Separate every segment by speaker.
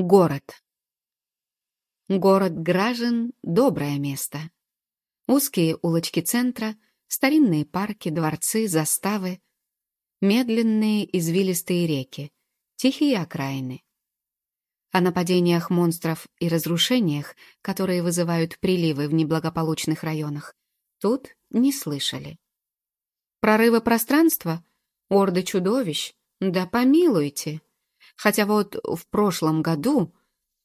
Speaker 1: Город. Город Гражен — доброе место. Узкие улочки центра, старинные парки, дворцы, заставы, медленные извилистые реки, тихие окраины. О нападениях монстров и разрушениях, которые вызывают приливы в неблагополучных районах, тут не слышали. Прорывы пространства? Орды чудовищ? Да помилуйте! Хотя вот в прошлом году,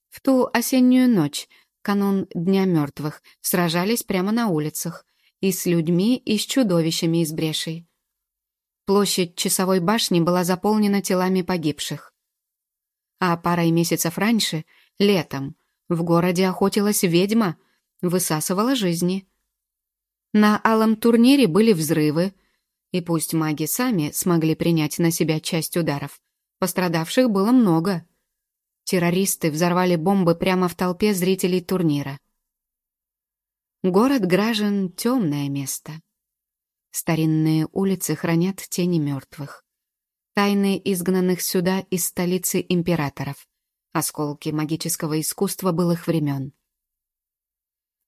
Speaker 1: в ту осеннюю ночь, канун Дня мертвых, сражались прямо на улицах, и с людьми, и с чудовищами из брешей. Площадь часовой башни была заполнена телами погибших. А парой месяцев раньше, летом, в городе охотилась ведьма, высасывала жизни. На алом турнире были взрывы, и пусть маги сами смогли принять на себя часть ударов, Пострадавших было много. Террористы взорвали бомбы прямо в толпе зрителей турнира. Город Гражен — темное место. Старинные улицы хранят тени мертвых. Тайны изгнанных сюда из столицы императоров. Осколки магического искусства былых времен.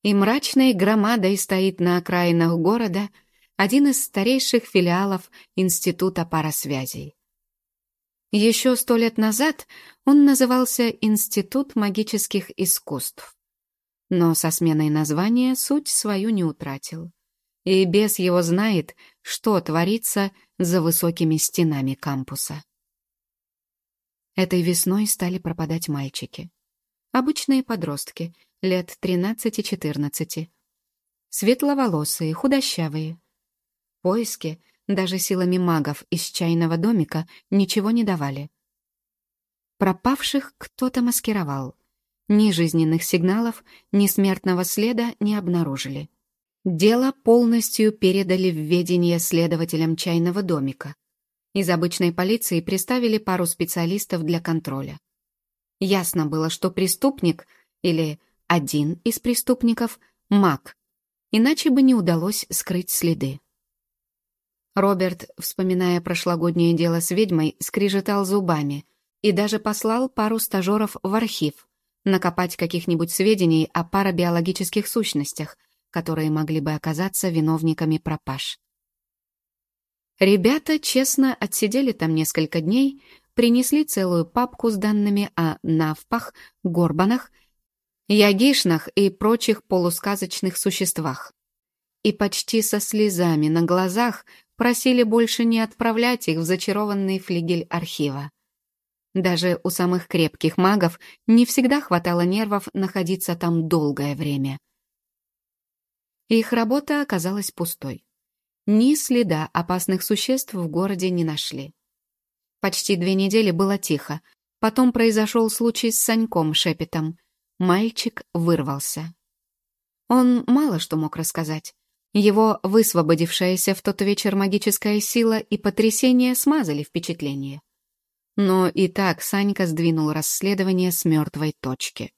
Speaker 1: И мрачной громадой стоит на окраинах города один из старейших филиалов Института парасвязей. Еще сто лет назад он назывался Институт магических искусств. Но со сменой названия суть свою не утратил. И бес его знает, что творится за высокими стенами кампуса. Этой весной стали пропадать мальчики. Обычные подростки, лет 13-14. Светловолосые, худощавые. Поиски — даже силами магов из чайного домика ничего не давали. Пропавших кто-то маскировал. Ни жизненных сигналов, ни смертного следа не обнаружили. Дело полностью передали в ведение следователям чайного домика. Из обычной полиции приставили пару специалистов для контроля. Ясно было, что преступник или один из преступников — маг, иначе бы не удалось скрыть следы. Роберт, вспоминая прошлогоднее дело с ведьмой, скрижетал зубами и даже послал пару стажеров в архив накопать каких-нибудь сведений о парабиологических сущностях, которые могли бы оказаться виновниками пропаж. Ребята честно отсидели там несколько дней, принесли целую папку с данными о навпах, горбанах, ягишнах и прочих полусказочных существах. И почти со слезами на глазах просили больше не отправлять их в зачарованный флигель архива. Даже у самых крепких магов не всегда хватало нервов находиться там долгое время. Их работа оказалась пустой. Ни следа опасных существ в городе не нашли. Почти две недели было тихо. Потом произошел случай с Саньком Шепетом. Мальчик вырвался. Он мало что мог рассказать. Его высвободившаяся в тот вечер магическая сила и потрясение смазали впечатление. Но и так Санька сдвинул расследование с мертвой точки.